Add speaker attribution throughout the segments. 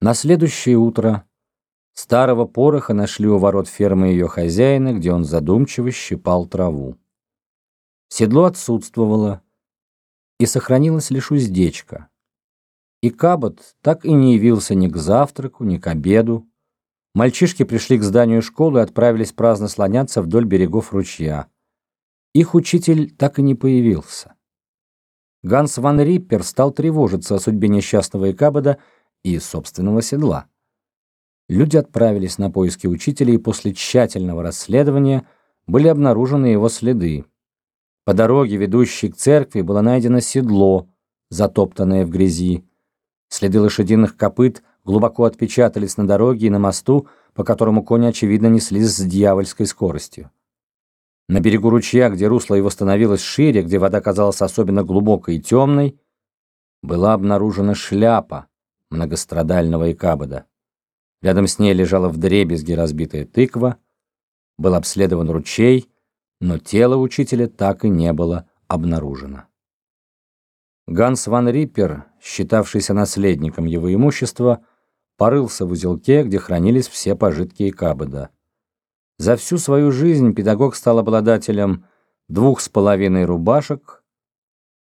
Speaker 1: На следующее утро старого пороха нашли у ворот фермы ее хозяина, где он задумчиво щипал траву. Седло отсутствовало, и сохранилась лишь уздечка. И Кабот так и не явился ни к завтраку, ни к обеду. Мальчишки пришли к зданию школы и отправились праздно слоняться вдоль берегов ручья. Их учитель так и не появился. Ганс ван Риппер стал тревожиться о судьбе несчастного Икабода и собственного седла. Люди отправились на поиски учителя, и после тщательного расследования были обнаружены его следы. По дороге, ведущей к церкви, было найдено седло, затоптанное в грязи. Следы лошадиных копыт глубоко отпечатались на дороге и на мосту, по которому кони, очевидно, неслись с дьявольской скоростью. На берегу ручья, где русло его становилось шире, где вода казалась особенно глубокой и темной, была обнаружена шляпа, многострадального Икабода. Рядом с ней лежала вдребезги разбитая тыква, был обследован ручей, но тело учителя так и не было обнаружено. Ганс ван Риппер, считавшийся наследником его имущества, порылся в узелке, где хранились все пожитки Икабода. За всю свою жизнь педагог стал обладателем двух с половиной рубашек,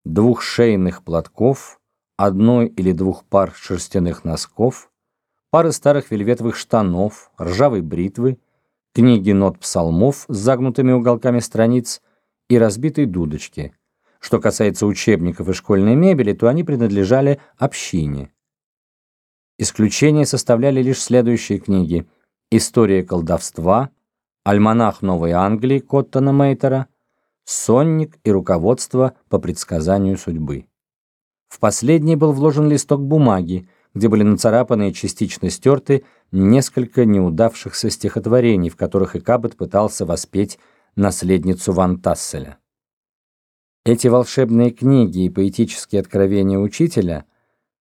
Speaker 1: двух шейных платков, одной или двух пар шерстяных носков, пары старых вельветовых штанов, ржавой бритвы, книги нот псалмов с загнутыми уголками страниц и разбитой дудочки. Что касается учебников и школьной мебели, то они принадлежали общине. Исключение составляли лишь следующие книги «История колдовства», «Альманах Новой Англии» Коттона Мейтера, «Сонник и руководство по предсказанию судьбы». В последний был вложен листок бумаги, где были нацарапаны и частично стерты несколько неудавшихся стихотворений, в которых Икабет пытался воспеть наследницу Ван Тасселя. Эти волшебные книги и поэтические откровения учителя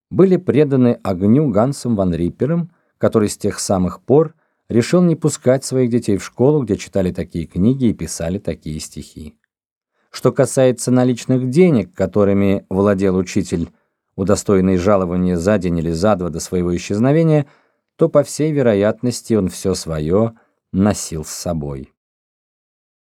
Speaker 1: были преданы огню Гансом Ван Риппером, который с тех самых пор решил не пускать своих детей в школу, где читали такие книги и писали такие стихи. Что касается наличных денег, которыми владел учитель, удостоенный жалования за день или за два до своего исчезновения, то, по всей вероятности, он все свое носил с собой.